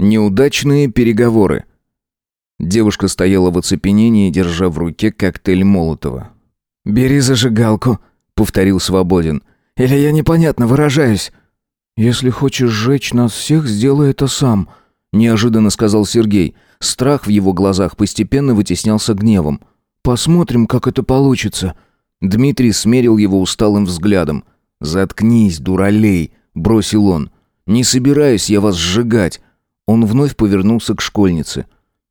Неудачные переговоры. Девушка стояла в оцепенении, держа в руке коктейль Молотова. «Бери зажигалку», — повторил Свободин. «Или я непонятно выражаюсь?» «Если хочешь сжечь нас всех, сделай это сам», — неожиданно сказал Сергей. Страх в его глазах постепенно вытеснялся гневом. «Посмотрим, как это получится». Дмитрий смерил его усталым взглядом. «Заткнись, дуралей», — бросил он. «Не собираюсь я вас сжигать». Он вновь повернулся к школьнице.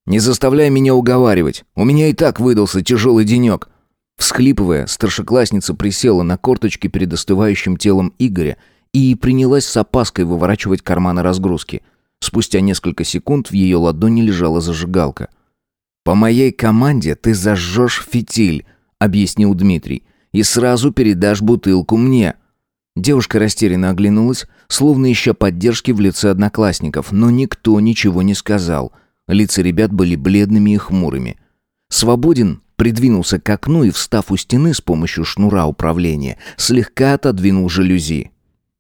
«Не заставляй меня уговаривать. У меня и так выдался тяжелый денек». Всхлипывая, старшеклассница присела на корточки перед остывающим телом Игоря и принялась с опаской выворачивать карманы разгрузки. Спустя несколько секунд в ее ладони лежала зажигалка. «По моей команде ты зажжешь фитиль», — объяснил Дмитрий, «и сразу передашь бутылку мне». Девушка растерянно оглянулась, словно ища поддержки в лице одноклассников, но никто ничего не сказал. Лица ребят были бледными и хмурыми. Свободен придвинулся к окну и, встав у стены с помощью шнура управления, слегка отодвинул жалюзи.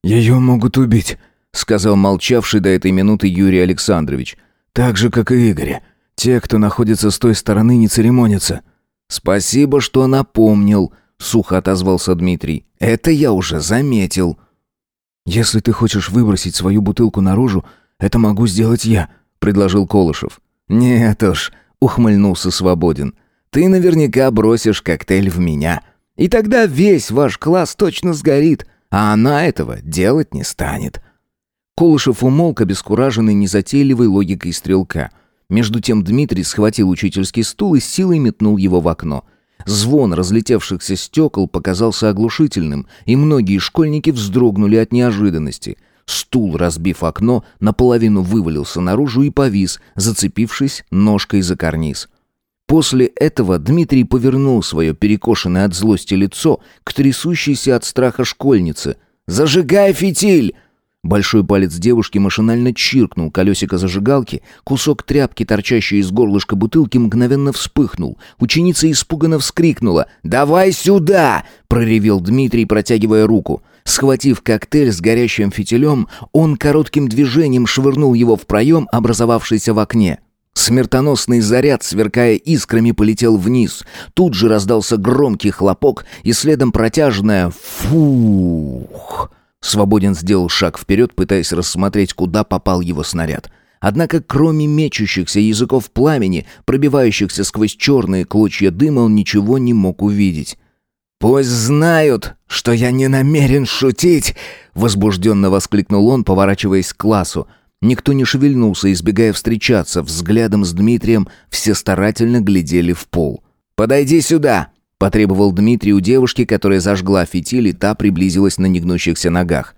«Ее могут убить», — сказал молчавший до этой минуты Юрий Александрович. «Так же, как и Игоря. Те, кто находится с той стороны, не церемонятся». «Спасибо, что напомнил», — сухо отозвался Дмитрий. «Это я уже заметил». «Если ты хочешь выбросить свою бутылку наружу, это могу сделать я», — предложил Колышев. «Нет уж», — ухмыльнулся Свободин. Ты наверняка бросишь коктейль в меня. И тогда весь ваш класс точно сгорит, а она этого делать не станет». Колышев умолк, обескураженный незатейливой логикой стрелка. Между тем Дмитрий схватил учительский стул и силой метнул его в окно. Звон разлетевшихся стекол показался оглушительным, и многие школьники вздрогнули от неожиданности. Стул, разбив окно, наполовину вывалился наружу и повис, зацепившись ножкой за карниз. После этого Дмитрий повернул свое перекошенное от злости лицо к трясущейся от страха школьнице. «Зажигай фитиль!» Большой палец девушки машинально чиркнул колесико зажигалки, кусок тряпки, торчащий из горлышка бутылки, мгновенно вспыхнул. Ученица испуганно вскрикнула. «Давай сюда!» — проревел Дмитрий, протягивая руку. Схватив коктейль с горящим фитилем, он коротким движением швырнул его в проем, образовавшийся в окне. Смертоносный заряд, сверкая искрами, полетел вниз. Тут же раздался громкий хлопок и следом протяжное «фух». Свободен сделал шаг вперед, пытаясь рассмотреть, куда попал его снаряд. Однако, кроме мечущихся языков пламени, пробивающихся сквозь черные клочья дыма, он ничего не мог увидеть. «Пусть знают, что я не намерен шутить!» Возбужденно воскликнул он, поворачиваясь к классу. Никто не шевельнулся, избегая встречаться. Взглядом с Дмитрием все старательно глядели в пол. «Подойди сюда!» — потребовал Дмитрий у девушки, которая зажгла фитиль, и та приблизилась на негнущихся ногах.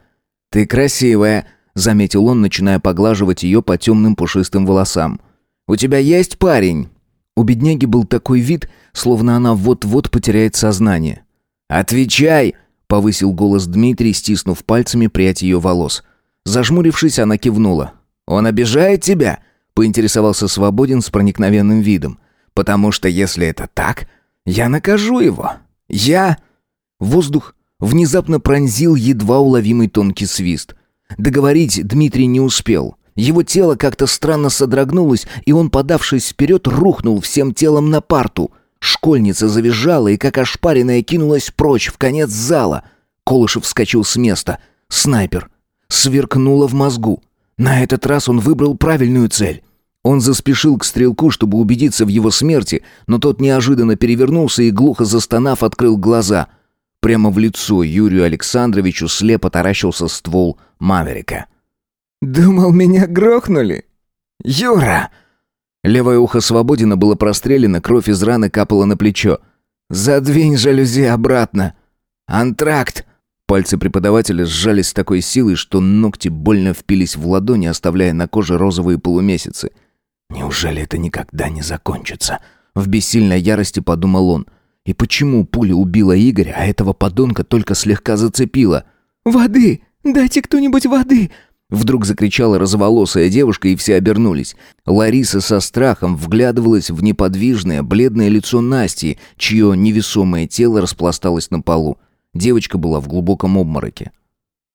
«Ты красивая!» — заметил он, начиная поглаживать ее по темным пушистым волосам. «У тебя есть парень?» У бедняги был такой вид, словно она вот-вот потеряет сознание. «Отвечай!» — повысил голос Дмитрий, стиснув пальцами прядь ее волос. Зажмурившись, она кивнула. «Он обижает тебя?» — поинтересовался Свободин с проникновенным видом. «Потому что если это так, я накажу его. Я...» Воздух внезапно пронзил едва уловимый тонкий свист. Договорить Дмитрий не успел. Его тело как-то странно содрогнулось, и он, подавшись вперед, рухнул всем телом на парту. Школьница завизжала и, как ошпаренная, кинулась прочь в конец зала. Колышев вскочил с места. «Снайпер!» сверкнуло в мозгу. На этот раз он выбрал правильную цель. Он заспешил к стрелку, чтобы убедиться в его смерти, но тот неожиданно перевернулся и, глухо застонав, открыл глаза. Прямо в лицо Юрию Александровичу слепо таращился ствол Маверика. «Думал, меня грохнули? Юра!» Левое ухо Свободина было прострелено, кровь из раны капала на плечо. «Задвинь жалюзи обратно!» «Антракт!» Пальцы преподавателя сжались с такой силой, что ногти больно впились в ладони, оставляя на коже розовые полумесяцы. «Неужели это никогда не закончится?» В бессильной ярости подумал он. «И почему пуля убила Игоря, а этого подонка только слегка зацепила?» «Воды! Дайте кто-нибудь воды!» Вдруг закричала розоволосая девушка, и все обернулись. Лариса со страхом вглядывалась в неподвижное, бледное лицо Насти, чье невесомое тело распласталось на полу. Девочка была в глубоком обмороке.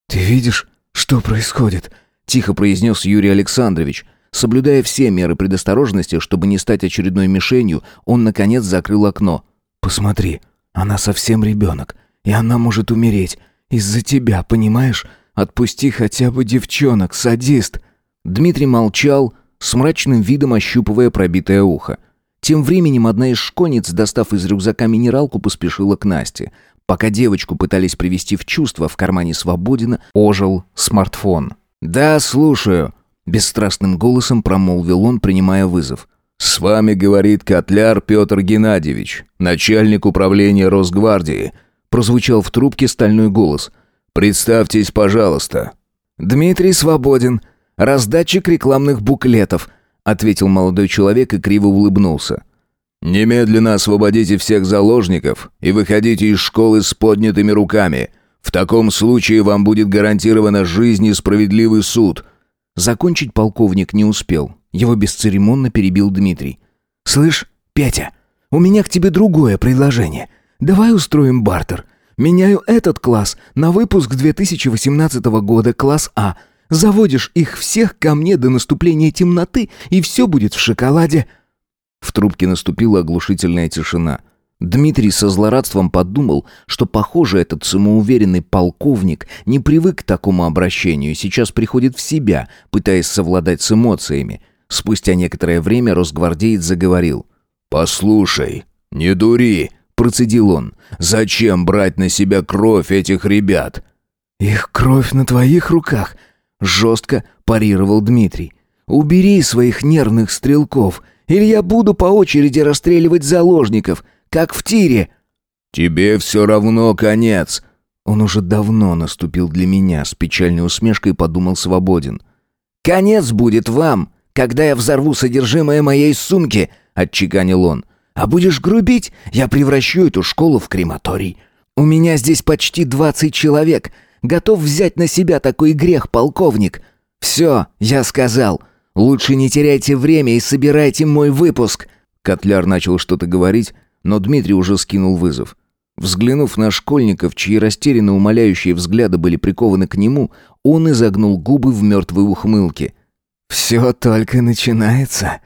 «Ты видишь, что происходит?» — тихо произнес Юрий Александрович. Соблюдая все меры предосторожности, чтобы не стать очередной мишенью, он, наконец, закрыл окно. «Посмотри, она совсем ребенок, и она может умереть. Из-за тебя, понимаешь? Отпусти хотя бы девчонок, садист!» Дмитрий молчал, с мрачным видом ощупывая пробитое ухо. Тем временем одна из школьниц, достав из рюкзака минералку, поспешила к Насте. Пока девочку пытались привести в чувство, в кармане Свободина ожил смартфон. «Да, слушаю», — бесстрастным голосом промолвил он, принимая вызов. «С вами говорит Котляр Петр Геннадьевич, начальник управления Росгвардии», — прозвучал в трубке стальной голос. «Представьтесь, пожалуйста». «Дмитрий Свободин, раздатчик рекламных буклетов», — ответил молодой человек и криво улыбнулся. «Немедленно освободите всех заложников и выходите из школы с поднятыми руками. В таком случае вам будет гарантирована жизнь и справедливый суд». Закончить полковник не успел. Его бесцеремонно перебил Дмитрий. «Слышь, Петя, у меня к тебе другое предложение. Давай устроим бартер. Меняю этот класс на выпуск 2018 года, класс А. Заводишь их всех ко мне до наступления темноты, и все будет в шоколаде». В трубке наступила оглушительная тишина. Дмитрий со злорадством подумал, что, похоже, этот самоуверенный полковник не привык к такому обращению и сейчас приходит в себя, пытаясь совладать с эмоциями. Спустя некоторое время росгвардеец заговорил. «Послушай, не дури», — процедил он. «Зачем брать на себя кровь этих ребят?» «Их кровь на твоих руках», — жестко парировал Дмитрий. «Убери своих нервных стрелков или я буду по очереди расстреливать заложников, как в тире». «Тебе все равно конец». Он уже давно наступил для меня, с печальной усмешкой подумал свободен. «Конец будет вам, когда я взорву содержимое моей сумки», — отчеканил он. «А будешь грубить, я превращу эту школу в крематорий. У меня здесь почти двадцать человек. Готов взять на себя такой грех, полковник. Все, я сказал. Лучше не теряйте время и собирайте мой выпуск». Котляр начал что-то говорить, но Дмитрий уже скинул вызов. Взглянув на школьников, чьи растерянно умоляющие взгляды были прикованы к нему, он изогнул губы в мертвой ухмылке. «Все только начинается»,